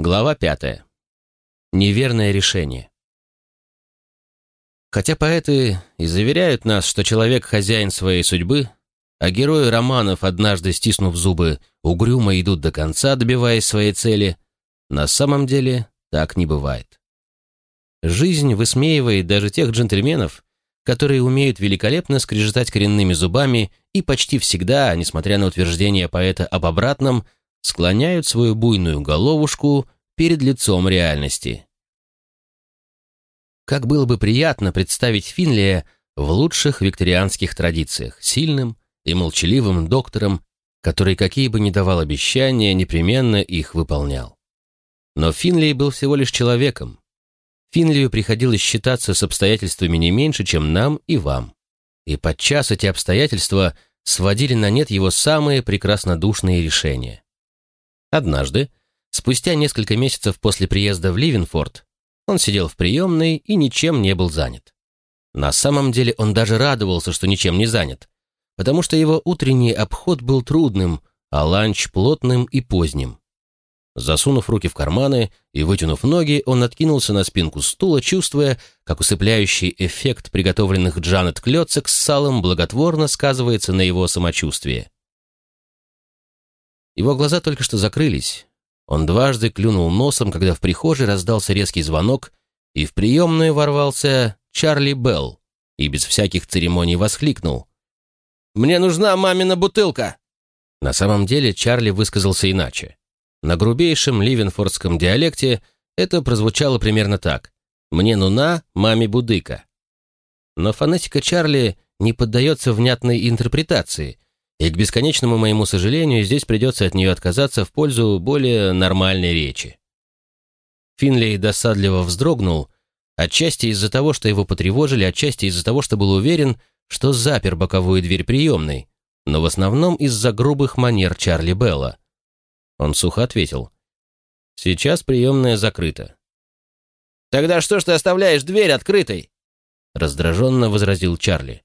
Глава пятая. Неверное решение. Хотя поэты и заверяют нас, что человек хозяин своей судьбы, а герои романов, однажды стиснув зубы, угрюмо идут до конца, добиваясь своей цели, на самом деле так не бывает. Жизнь высмеивает даже тех джентльменов, которые умеют великолепно скрежетать коренными зубами и почти всегда, несмотря на утверждение поэта об обратном, склоняют свою буйную головушку перед лицом реальности. Как было бы приятно представить Финлия в лучших викторианских традициях, сильным и молчаливым доктором, который какие бы ни давал обещания, непременно их выполнял. Но Финлей был всего лишь человеком, Финлию приходилось считаться с обстоятельствами не меньше, чем нам и вам. И подчас эти обстоятельства сводили на нет его самые прекраснодушные решения. Однажды, спустя несколько месяцев после приезда в Ливенфорд, он сидел в приемной и ничем не был занят. На самом деле он даже радовался, что ничем не занят, потому что его утренний обход был трудным, а ланч плотным и поздним. Засунув руки в карманы и вытянув ноги, он откинулся на спинку стула, чувствуя, как усыпляющий эффект приготовленных Джанет клёцек с салом благотворно сказывается на его самочувствии. Его глаза только что закрылись. Он дважды клюнул носом, когда в прихожей раздался резкий звонок, и в приемную ворвался Чарли Белл и без всяких церемоний воскликнул. «Мне нужна мамина бутылка!» На самом деле Чарли высказался иначе. На грубейшем ливенфордском диалекте это прозвучало примерно так. «Мне нуна, маме будыка». Но фонетика Чарли не поддается внятной интерпретации, и к бесконечному моему сожалению здесь придется от нее отказаться в пользу более нормальной речи. Финлей досадливо вздрогнул, отчасти из-за того, что его потревожили, отчасти из-за того, что был уверен, что запер боковую дверь приемной, но в основном из-за грубых манер Чарли Белла. Он сухо ответил. «Сейчас приемная закрыта». «Тогда что ж ты оставляешь дверь открытой?» Раздраженно возразил Чарли.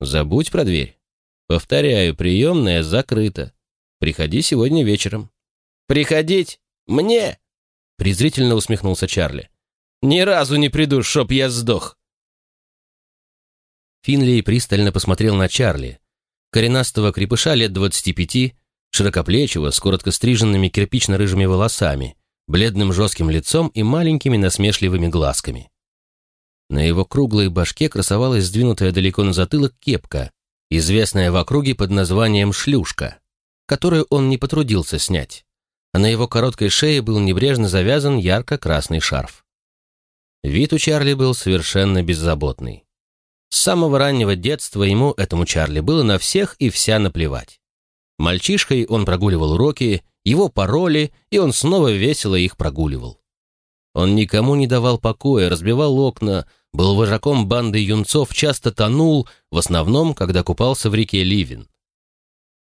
«Забудь про дверь. Повторяю, приемная закрыта. Приходи сегодня вечером». «Приходить? Мне?» Презрительно усмехнулся Чарли. «Ни разу не приду, чтоб я сдох». Финли пристально посмотрел на Чарли, коренастого крепыша лет двадцати пяти, широкоплечего, с коротко стриженными кирпично-рыжими волосами, бледным жестким лицом и маленькими насмешливыми глазками. На его круглой башке красовалась сдвинутая далеко на затылок кепка, известная в округе под названием «шлюшка», которую он не потрудился снять, а на его короткой шее был небрежно завязан ярко-красный шарф. Вид у Чарли был совершенно беззаботный. С самого раннего детства ему, этому Чарли, было на всех и вся наплевать. Мальчишкой он прогуливал уроки, его пароли, и он снова весело их прогуливал. Он никому не давал покоя, разбивал окна, был вожаком банды юнцов, часто тонул, в основном, когда купался в реке Ливен.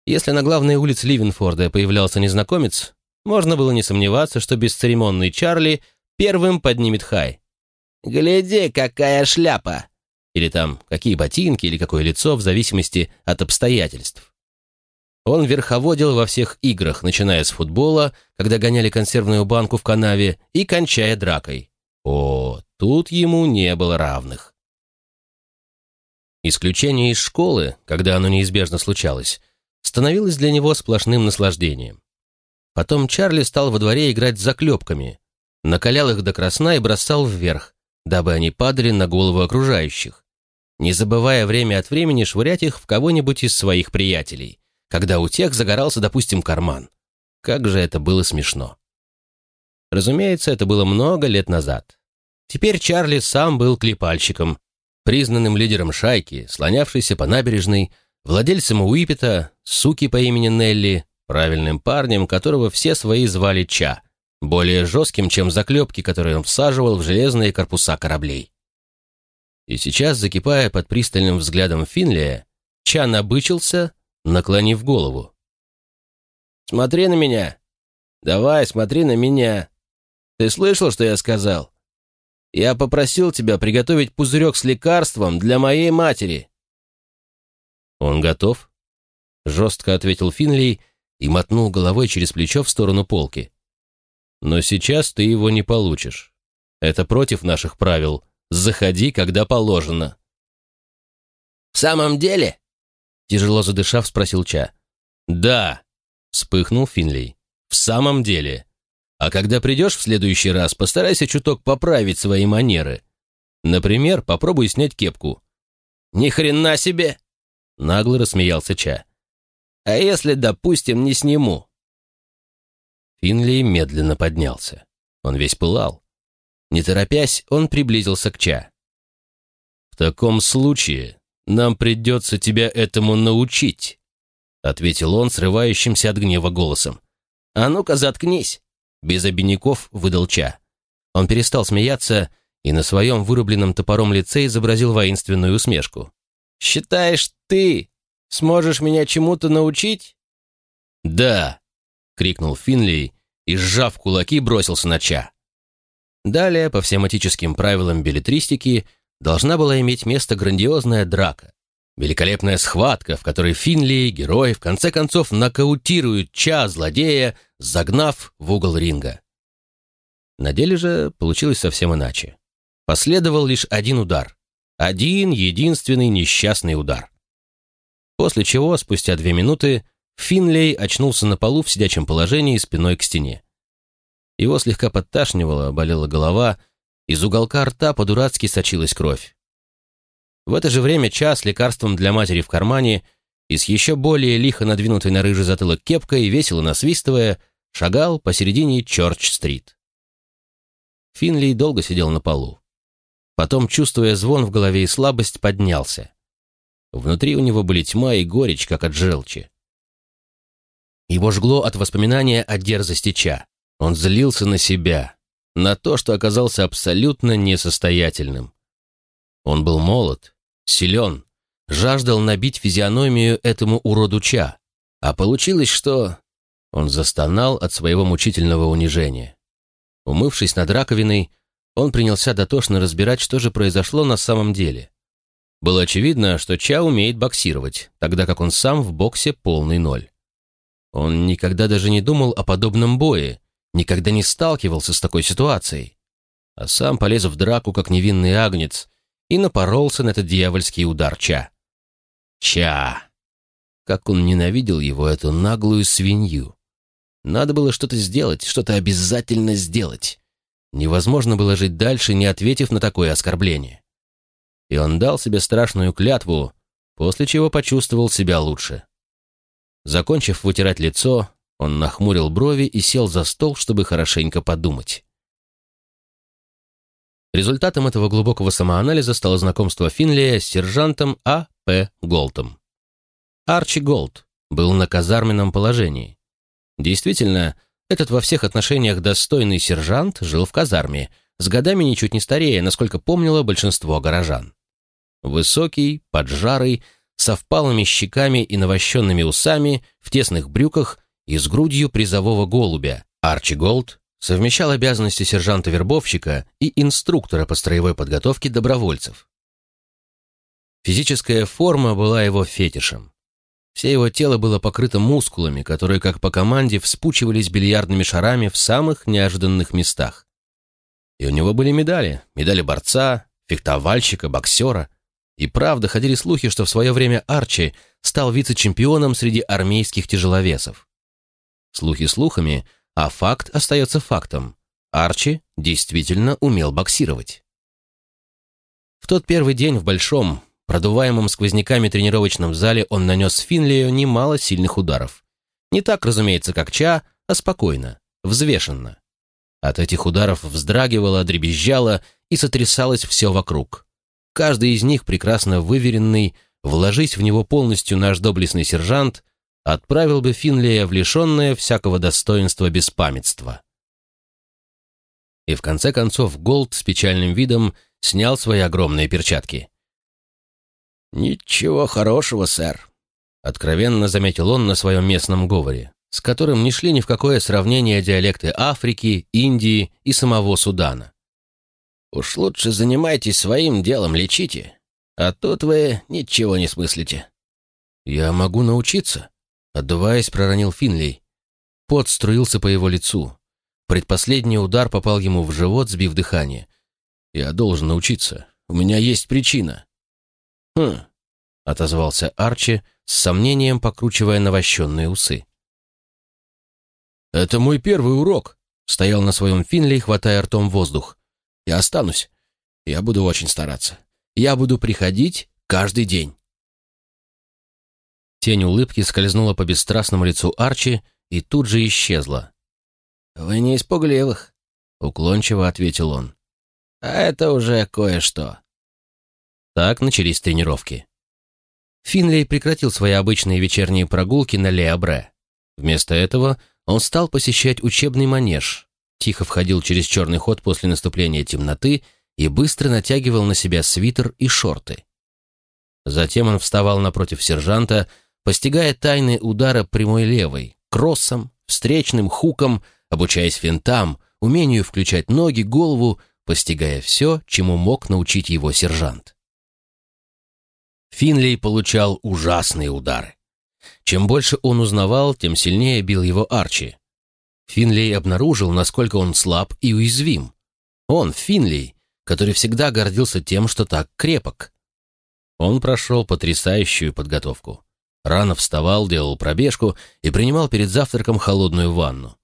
Если на главной улице Ливенфорда появлялся незнакомец, можно было не сомневаться, что бесцеремонный Чарли первым поднимет хай. «Гляди, какая шляпа!» Или там, какие ботинки, или какое лицо, в зависимости от обстоятельств. Он верховодил во всех играх, начиная с футбола, когда гоняли консервную банку в канаве, и кончая дракой. О, тут ему не было равных. Исключение из школы, когда оно неизбежно случалось, становилось для него сплошным наслаждением. Потом Чарли стал во дворе играть с заклепками, накалял их до красна и бросал вверх, дабы они падали на голову окружающих, не забывая время от времени швырять их в кого-нибудь из своих приятелей, когда у тех загорался, допустим, карман. Как же это было смешно. Разумеется, это было много лет назад. Теперь Чарли сам был клепальщиком, признанным лидером шайки, слонявшейся по набережной, владельцем Уипета, суки по имени Нелли, правильным парнем, которого все свои звали Ча, более жестким, чем заклепки, которые он всаживал в железные корпуса кораблей. И сейчас, закипая под пристальным взглядом Финлия, Ча набычился, наклонив голову. «Смотри на меня! Давай, смотри на меня! Ты слышал, что я сказал? Я попросил тебя приготовить пузырек с лекарством для моей матери!» «Он готов?» — жестко ответил Финлей и мотнул головой через плечо в сторону полки. Но сейчас ты его не получишь. Это против наших правил. Заходи, когда положено». «В самом деле?» Тяжело задышав, спросил Ча. «Да», — вспыхнул Финлей. «В самом деле. А когда придешь в следующий раз, постарайся чуток поправить свои манеры. Например, попробуй снять кепку». «Ни хрена себе!» — нагло рассмеялся Ча. «А если, допустим, не сниму?» Финли медленно поднялся. Он весь пылал. Не торопясь, он приблизился к Ча. «В таком случае нам придется тебя этому научить», ответил он срывающимся от гнева голосом. «А ну-ка, заткнись!» Без обиняков выдал Ча. Он перестал смеяться и на своем вырубленном топором лице изобразил воинственную усмешку. «Считаешь, ты сможешь меня чему-то научить?» «Да!» — крикнул Финли и, сжав кулаки, бросился на Ча. Далее, по всематическим правилам билетристики, должна была иметь место грандиозная драка. Великолепная схватка, в которой Финли, герой, в конце концов нокаутирует Ча, злодея, загнав в угол ринга. На деле же получилось совсем иначе. Последовал лишь один удар. Один единственный несчастный удар. После чего, спустя две минуты, Финлей очнулся на полу в сидячем положении спиной к стене. Его слегка подташнивало, болела голова, из уголка рта по-дурацки сочилась кровь. В это же время час лекарством для матери в кармане и с еще более лихо надвинутой на рыжий затылок кепкой, весело насвистывая, шагал посередине Чорч-стрит. Финли долго сидел на полу. Потом, чувствуя звон в голове и слабость, поднялся. Внутри у него были тьма и горечь, как от желчи. Его жгло от воспоминания о дерзости Ча. Он злился на себя, на то, что оказался абсолютно несостоятельным. Он был молод, силен, жаждал набить физиономию этому уроду Ча, а получилось, что... Он застонал от своего мучительного унижения. Умывшись над раковиной, он принялся дотошно разбирать, что же произошло на самом деле. Было очевидно, что Ча умеет боксировать, тогда как он сам в боксе полный ноль. Он никогда даже не думал о подобном бое, никогда не сталкивался с такой ситуацией, а сам полез в драку, как невинный агнец, и напоролся на этот дьявольский удар Ча. Ча! Как он ненавидел его, эту наглую свинью. Надо было что-то сделать, что-то обязательно сделать. Невозможно было жить дальше, не ответив на такое оскорбление. И он дал себе страшную клятву, после чего почувствовал себя лучше. Закончив вытирать лицо, он нахмурил брови и сел за стол, чтобы хорошенько подумать. Результатом этого глубокого самоанализа стало знакомство Финлия с сержантом А. П. Голтом. Арчи Голт был на казарменном положении. Действительно, этот во всех отношениях достойный сержант жил в казарме, с годами ничуть не старее, насколько помнило большинство горожан. Высокий, поджарый, со впалыми щеками и навощенными усами, в тесных брюках и с грудью призового голубя. Арчи Голд совмещал обязанности сержанта-вербовщика и инструктора по строевой подготовке добровольцев. Физическая форма была его фетишем. Все его тело было покрыто мускулами, которые, как по команде, вспучивались бильярдными шарами в самых неожиданных местах. И у него были медали. Медали борца, фехтовальщика, боксера. И правда, ходили слухи, что в свое время Арчи стал вице-чемпионом среди армейских тяжеловесов. Слухи слухами, а факт остается фактом. Арчи действительно умел боксировать. В тот первый день в большом, продуваемом сквозняками тренировочном зале он нанес Финлию немало сильных ударов. Не так, разумеется, как Ча, а спокойно, взвешенно. От этих ударов вздрагивало, дребезжало и сотрясалось все вокруг. Каждый из них прекрасно выверенный, вложись в него полностью наш доблестный сержант, отправил бы Финлия в лишенное всякого достоинства беспамятства. И в конце концов Голд с печальным видом снял свои огромные перчатки. «Ничего хорошего, сэр», — откровенно заметил он на своем местном говоре, с которым не шли ни в какое сравнение диалекты Африки, Индии и самого Судана. Уж лучше занимайтесь своим делом, лечите. А тут вы ничего не смыслите». «Я могу научиться», — отдуваясь, проронил Финлей. Пот струился по его лицу. Предпоследний удар попал ему в живот, сбив дыхание. «Я должен научиться. У меня есть причина». «Хм», — отозвался Арчи, с сомнением покручивая навощенные усы. «Это мой первый урок», — стоял на своем Финли, хватая ртом воздух. «Я останусь. Я буду очень стараться. Я буду приходить каждый день». Тень улыбки скользнула по бесстрастному лицу Арчи и тут же исчезла. «Вы не из пугливых», — уклончиво ответил он. «А это уже кое-что». Так начались тренировки. Финлей прекратил свои обычные вечерние прогулки на Леобре. Вместо этого он стал посещать учебный манеж, тихо входил через черный ход после наступления темноты и быстро натягивал на себя свитер и шорты. Затем он вставал напротив сержанта, постигая тайны удара прямой левой, кроссом, встречным хуком, обучаясь финтам, умению включать ноги, голову, постигая все, чему мог научить его сержант. Финлей получал ужасные удары. Чем больше он узнавал, тем сильнее бил его Арчи. Финлей обнаружил, насколько он слаб и уязвим. Он, Финлей, который всегда гордился тем, что так крепок. Он прошел потрясающую подготовку. Рано вставал, делал пробежку и принимал перед завтраком холодную ванну.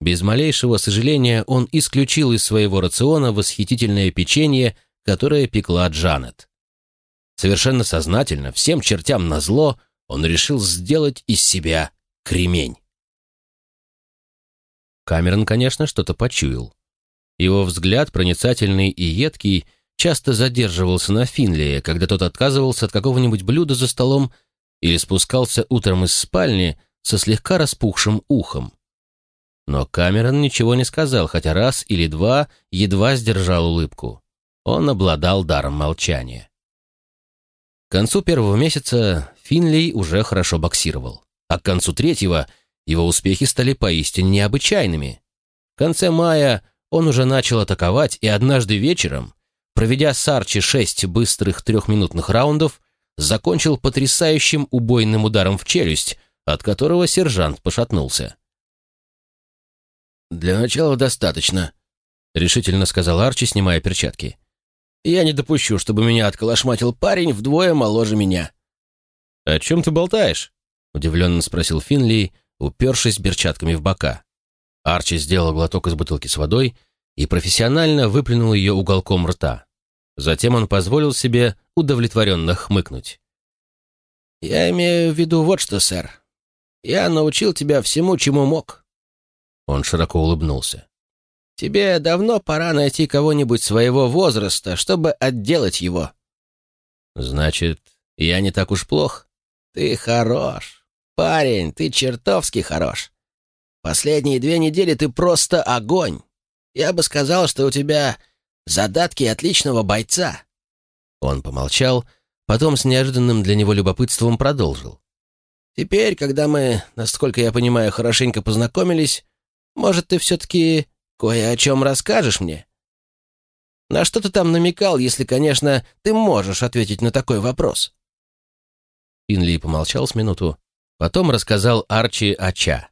Без малейшего сожаления он исключил из своего рациона восхитительное печенье, которое пекла Джанет. Совершенно сознательно, всем чертям назло, он решил сделать из себя кремень. Камерон, конечно, что-то почуял. Его взгляд, проницательный и едкий, часто задерживался на Финлее, когда тот отказывался от какого-нибудь блюда за столом или спускался утром из спальни со слегка распухшим ухом. Но Камерон ничего не сказал, хотя раз или два едва сдержал улыбку. Он обладал даром молчания. К концу первого месяца Финлей уже хорошо боксировал, а к концу третьего его успехи стали поистине необычайными. В конце мая он уже начал атаковать, и однажды вечером, проведя с Арчи шесть быстрых трехминутных раундов, закончил потрясающим убойным ударом в челюсть, от которого сержант пошатнулся. «Для начала достаточно», — решительно сказал Арчи, снимая перчатки. «Я не допущу, чтобы меня отколошматил парень вдвое моложе меня». «О чем ты болтаешь?» — удивленно спросил Финли, упершись перчатками в бока. Арчи сделал глоток из бутылки с водой и профессионально выплюнул ее уголком рта. Затем он позволил себе удовлетворенно хмыкнуть. «Я имею в виду вот что, сэр. Я научил тебя всему, чему мог». Он широко улыбнулся. «Тебе давно пора найти кого-нибудь своего возраста, чтобы отделать его». «Значит, я не так уж плох?» «Ты хорош. Парень, ты чертовски хорош. Последние две недели ты просто огонь. Я бы сказал, что у тебя Задатки отличного бойца». Он помолчал, потом с неожиданным для него любопытством продолжил. «Теперь, когда мы, насколько я понимаю, хорошенько познакомились, может, ты все-таки кое о чем расскажешь мне? На что ты там намекал, если, конечно, ты можешь ответить на такой вопрос?» Инли помолчал с минуту, потом рассказал Арчи о Ча.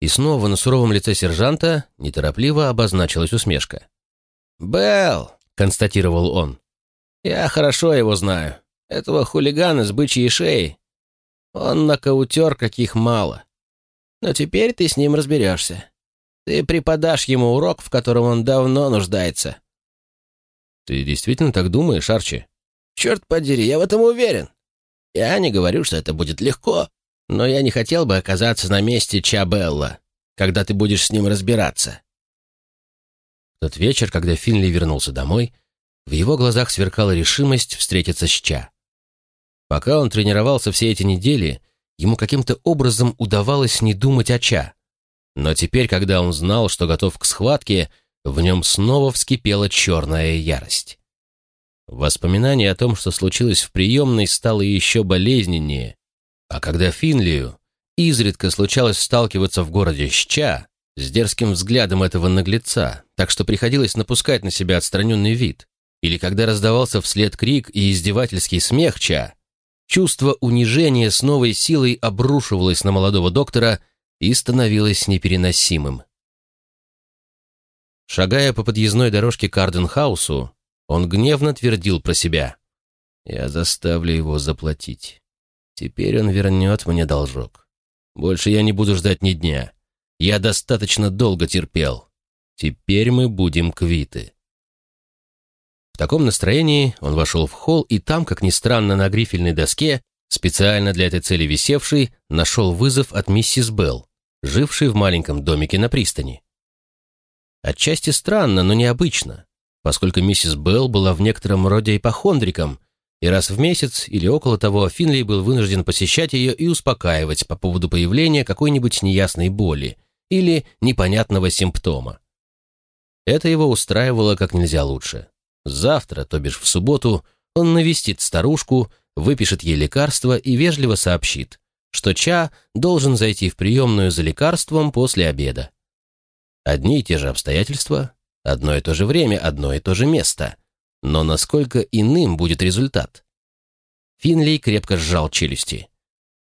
И снова на суровом лице сержанта неторопливо обозначилась усмешка. «Белл», — констатировал он. «Я хорошо его знаю. Этого хулигана с бычьей шеей. Он нокаутер, каких мало. Но теперь ты с ним разберешься. Ты преподашь ему урок, в котором он давно нуждается». «Ты действительно так думаешь, Арчи?» «Черт подери, я в этом уверен. Я не говорю, что это будет легко, но я не хотел бы оказаться на месте Чабелла, когда ты будешь с ним разбираться тот вечер, когда Финли вернулся домой, в его глазах сверкала решимость встретиться с Ча. Пока он тренировался все эти недели, ему каким-то образом удавалось не думать о Ча. Но теперь, когда он знал, что готов к схватке, в нем снова вскипела черная ярость. Воспоминание о том, что случилось в приемной, стало еще болезненнее, а когда Финлию изредка случалось сталкиваться в городе с Ча, с дерзким взглядом этого наглеца, так что приходилось напускать на себя отстраненный вид. Или когда раздавался вслед крик и издевательский смех Ча, чувство унижения с новой силой обрушивалось на молодого доктора и становилось непереносимым. Шагая по подъездной дорожке к Арденхаусу, он гневно твердил про себя. «Я заставлю его заплатить. Теперь он вернет мне должок. Больше я не буду ждать ни дня. Я достаточно долго терпел. Теперь мы будем квиты». В таком настроении он вошел в холл, и там, как ни странно, на грифельной доске, специально для этой цели висевший, нашел вызов от миссис Белл, жившей в маленьком домике на пристани. Отчасти странно, но необычно, поскольку миссис Белл была в некотором роде ипохондриком, и раз в месяц или около того Финли был вынужден посещать ее и успокаивать по поводу появления какой-нибудь неясной боли или непонятного симптома. Это его устраивало как нельзя лучше. Завтра, то бишь в субботу, он навестит старушку, выпишет ей лекарство и вежливо сообщит, что Ча должен зайти в приемную за лекарством после обеда. Одни и те же обстоятельства, одно и то же время, одно и то же место. Но насколько иным будет результат? Финлей крепко сжал челюсти.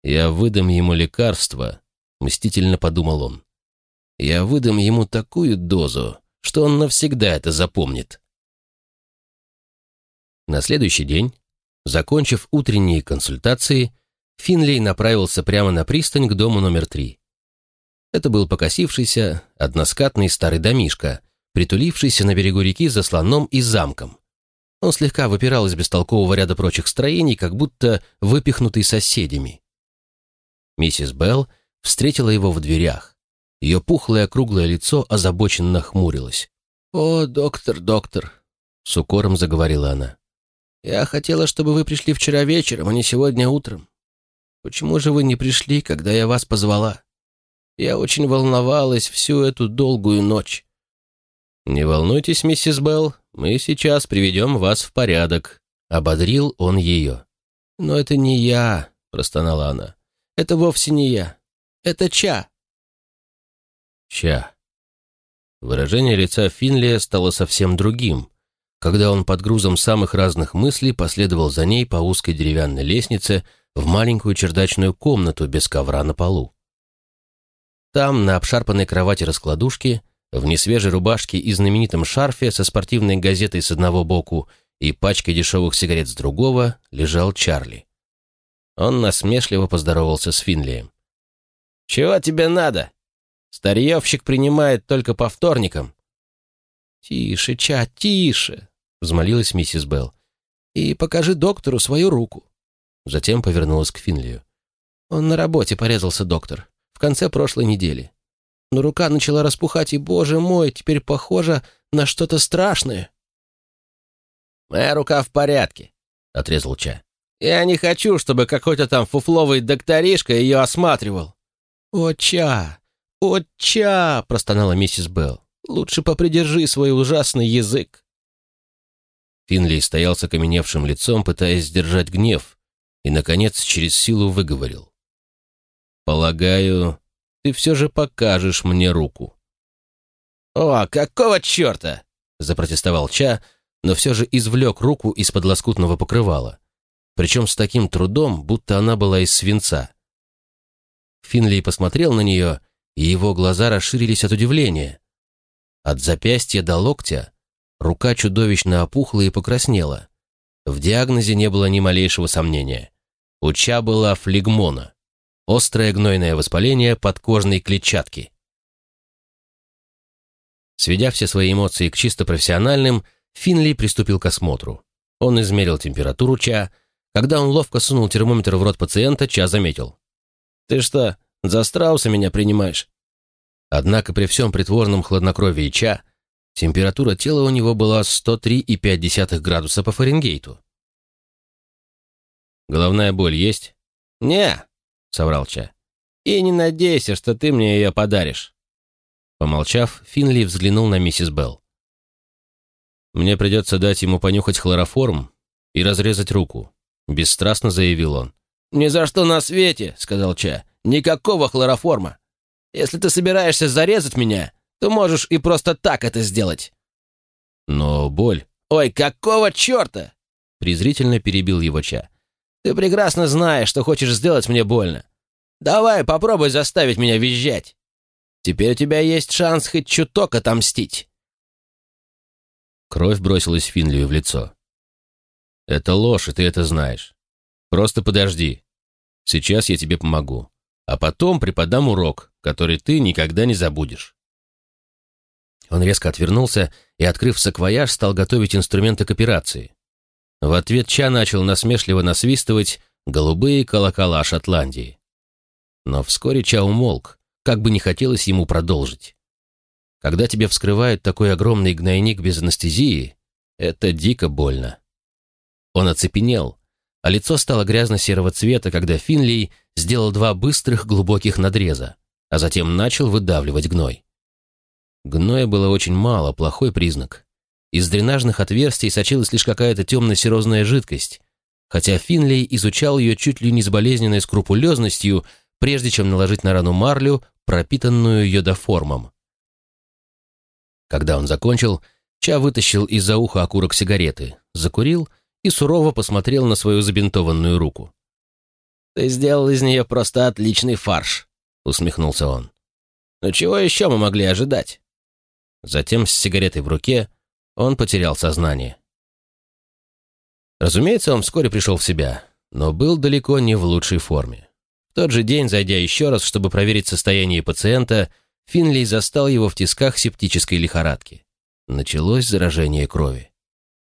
«Я выдам ему лекарство», — мстительно подумал он. «Я выдам ему такую дозу, что он навсегда это запомнит». На следующий день, закончив утренние консультации, Финлей направился прямо на пристань к дому номер три. Это был покосившийся, односкатный старый домишка, притулившийся на берегу реки за слоном и замком. Он слегка выпирал из бестолкового ряда прочих строений, как будто выпихнутый соседями. Миссис Белл встретила его в дверях. Ее пухлое круглое лицо озабоченно хмурилось. «О, доктор, доктор!» — с укором заговорила она. Я хотела, чтобы вы пришли вчера вечером, а не сегодня утром. Почему же вы не пришли, когда я вас позвала? Я очень волновалась всю эту долгую ночь. Не волнуйтесь, миссис Белл, мы сейчас приведем вас в порядок. Ободрил он ее. Но это не я, простонала она. Это вовсе не я. Это Ча. Ча. Выражение лица Финлия стало совсем другим, когда он под грузом самых разных мыслей последовал за ней по узкой деревянной лестнице в маленькую чердачную комнату без ковра на полу. Там, на обшарпанной кровати-раскладушке, в несвежей рубашке и знаменитом шарфе со спортивной газетой с одного боку и пачкой дешевых сигарет с другого, лежал Чарли. Он насмешливо поздоровался с Финлием. «Чего тебе надо? Старьевщик принимает только по вторникам». «Тише, Ча, тише!» взмолилась миссис Белл. «И покажи доктору свою руку». Затем повернулась к Финлию. «Он на работе порезался, доктор, в конце прошлой недели. Но рука начала распухать, и, боже мой, теперь похоже на что-то страшное». «Моя рука в порядке», — отрезал Ча. «Я не хочу, чтобы какой-то там фуфловый докторишка ее осматривал». «О, Ча! О, Ча!» — простонала миссис Белл. «Лучше попридержи свой ужасный язык». Финли стоял с окаменевшим лицом, пытаясь сдержать гнев, и, наконец, через силу выговорил. «Полагаю, ты все же покажешь мне руку». «О, какого черта?» — запротестовал Ча, но все же извлек руку из-под лоскутного покрывала, причем с таким трудом, будто она была из свинца. Финли посмотрел на нее, и его глаза расширились от удивления. От запястья до локтя Рука чудовищно опухла и покраснела. В диагнозе не было ни малейшего сомнения. У Ча была флегмона. Острое гнойное воспаление подкожной клетчатки. Сведя все свои эмоции к чисто профессиональным, Финли приступил к осмотру. Он измерил температуру Ча. Когда он ловко сунул термометр в рот пациента, Ча заметил. «Ты что, за страуса меня принимаешь?» Однако при всем притворном хладнокровии Ча Температура тела у него была 103,5 градуса по Фаренгейту. «Головная боль есть?» «Не», — соврал Ча. «И не надейся, что ты мне ее подаришь». Помолчав, Финли взглянул на миссис Белл. «Мне придется дать ему понюхать хлороформ и разрезать руку», — бесстрастно заявил он. «Ни за что на свете», — сказал Ча. «Никакого хлороформа. Если ты собираешься зарезать меня, то можешь и просто так это сделать». «Но боль...» «Ой, какого черта?» презрительно перебил его Ча. «Ты прекрасно знаешь, что хочешь сделать мне больно. Давай, попробуй заставить меня визжать. Теперь у тебя есть шанс хоть чуток отомстить. Кровь бросилась Финлию в лицо. «Это ложь, и ты это знаешь. Просто подожди. Сейчас я тебе помогу. А потом преподам урок, который ты никогда не забудешь». Он резко отвернулся и, открыв саквояж, стал готовить инструменты к операции. В ответ Ча начал насмешливо насвистывать голубые колокола Шотландии. Но вскоре Ча умолк, как бы не хотелось ему продолжить. Когда тебе вскрывают такой огромный гнойник без анестезии, это дико больно. Он оцепенел, а лицо стало грязно-серого цвета, когда Финлей сделал два быстрых глубоких надреза, а затем начал выдавливать гной. Гноя было очень мало, плохой признак. Из дренажных отверстий сочилась лишь какая-то темно-серозная жидкость, хотя Финлей изучал ее чуть ли не с болезненной скрупулезностью, прежде чем наложить на рану марлю, пропитанную йодоформом. Когда он закончил, Ча вытащил из-за уха окурок сигареты, закурил и сурово посмотрел на свою забинтованную руку. «Ты сделал из нее просто отличный фарш», — усмехнулся он. «Но чего еще мы могли ожидать?» Затем с сигаретой в руке он потерял сознание. Разумеется, он вскоре пришел в себя, но был далеко не в лучшей форме. В тот же день, зайдя еще раз, чтобы проверить состояние пациента, Финлей застал его в тисках септической лихорадки. Началось заражение крови.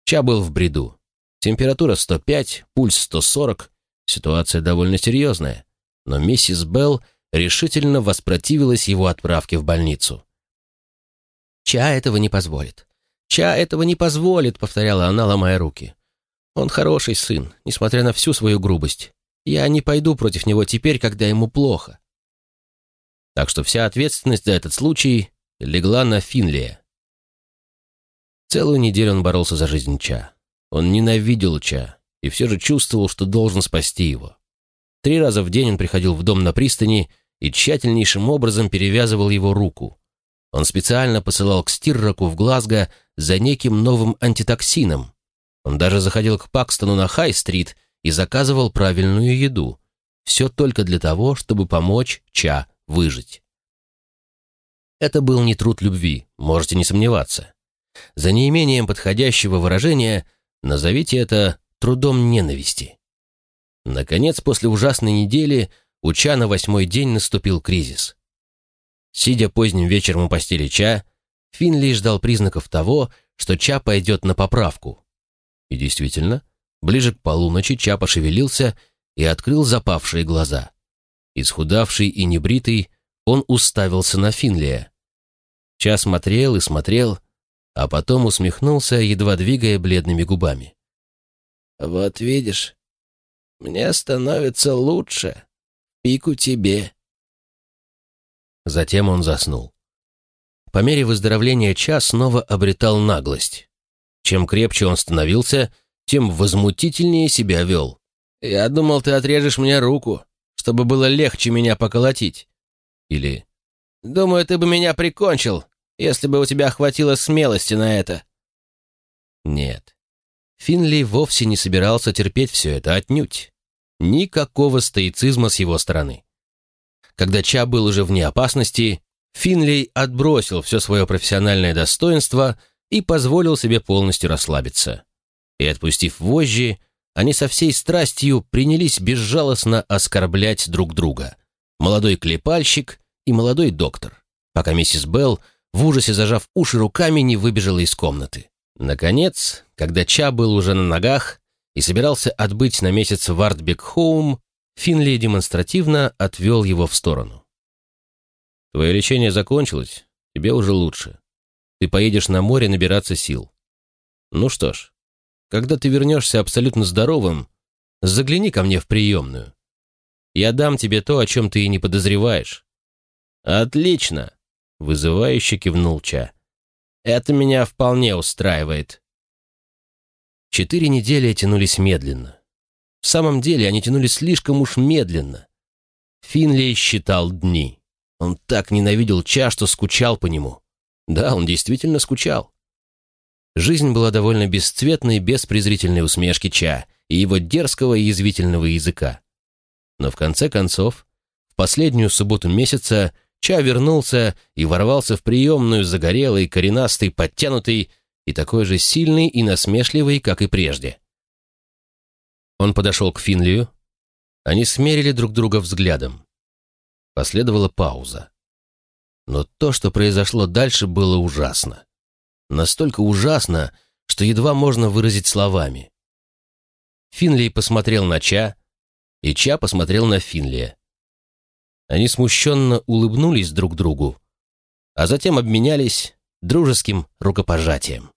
Ча был в бреду. Температура 105, пульс 140. Ситуация довольно серьезная. Но миссис Белл решительно воспротивилась его отправке в больницу. «Ча этого не позволит. Ча этого не позволит», — повторяла она, ломая руки. «Он хороший сын, несмотря на всю свою грубость. Я не пойду против него теперь, когда ему плохо. Так что вся ответственность за этот случай легла на Финлия. Целую неделю он боролся за жизнь Ча. Он ненавидел Ча и все же чувствовал, что должен спасти его. Три раза в день он приходил в дом на пристани и тщательнейшим образом перевязывал его руку. Он специально посылал к Стирроку в Глазго за неким новым антитоксином. Он даже заходил к Пакстону на Хай-стрит и заказывал правильную еду. Все только для того, чтобы помочь Ча выжить. Это был не труд любви, можете не сомневаться. За неимением подходящего выражения назовите это трудом ненависти. Наконец, после ужасной недели у Ча на восьмой день наступил кризис. Сидя поздним вечером у постели Ча, Финли ждал признаков того, что Ча пойдет на поправку. И действительно, ближе к полуночи Ча пошевелился и открыл запавшие глаза. Исхудавший и небритый, он уставился на Финлия. Час смотрел и смотрел, а потом усмехнулся, едва двигая бледными губами. «Вот видишь, мне становится лучше. Пику тебе». Затем он заснул. По мере выздоровления Ча снова обретал наглость. Чем крепче он становился, тем возмутительнее себя вел. «Я думал, ты отрежешь мне руку чтобы было легче меня поколотить. Или «Думаю, ты бы меня прикончил, если бы у тебя хватило смелости на это». Нет. Финли вовсе не собирался терпеть все это отнюдь. Никакого стоицизма с его стороны. Когда Ча был уже вне опасности, Финлей отбросил все свое профессиональное достоинство и позволил себе полностью расслабиться. И, отпустив вожжи, они со всей страстью принялись безжалостно оскорблять друг друга. Молодой клепальщик и молодой доктор, пока миссис Белл, в ужасе зажав уши руками, не выбежала из комнаты. Наконец, когда Ча был уже на ногах и собирался отбыть на месяц в Артбек-Хоум, Финли демонстративно отвел его в сторону. «Твое лечение закончилось, тебе уже лучше. Ты поедешь на море набираться сил. Ну что ж, когда ты вернешься абсолютно здоровым, загляни ко мне в приемную. Я дам тебе то, о чем ты и не подозреваешь». «Отлично!» — вызывающе кивнул Ча. «Это меня вполне устраивает». Четыре недели тянулись медленно. В самом деле они тянулись слишком уж медленно. Финли считал дни. Он так ненавидел Ча, что скучал по нему. Да, он действительно скучал. Жизнь была довольно бесцветной, без презрительной усмешки Ча и его дерзкого и язвительного языка. Но в конце концов, в последнюю субботу месяца Ча вернулся и ворвался в приемную загорелый, коренастый, подтянутый и такой же сильный и насмешливый, как и прежде. Он подошел к Финлию. Они смерили друг друга взглядом. Последовала пауза. Но то, что произошло дальше, было ужасно. Настолько ужасно, что едва можно выразить словами. Финлей посмотрел на Ча, и Ча посмотрел на Финлия. Они смущенно улыбнулись друг другу, а затем обменялись дружеским рукопожатием.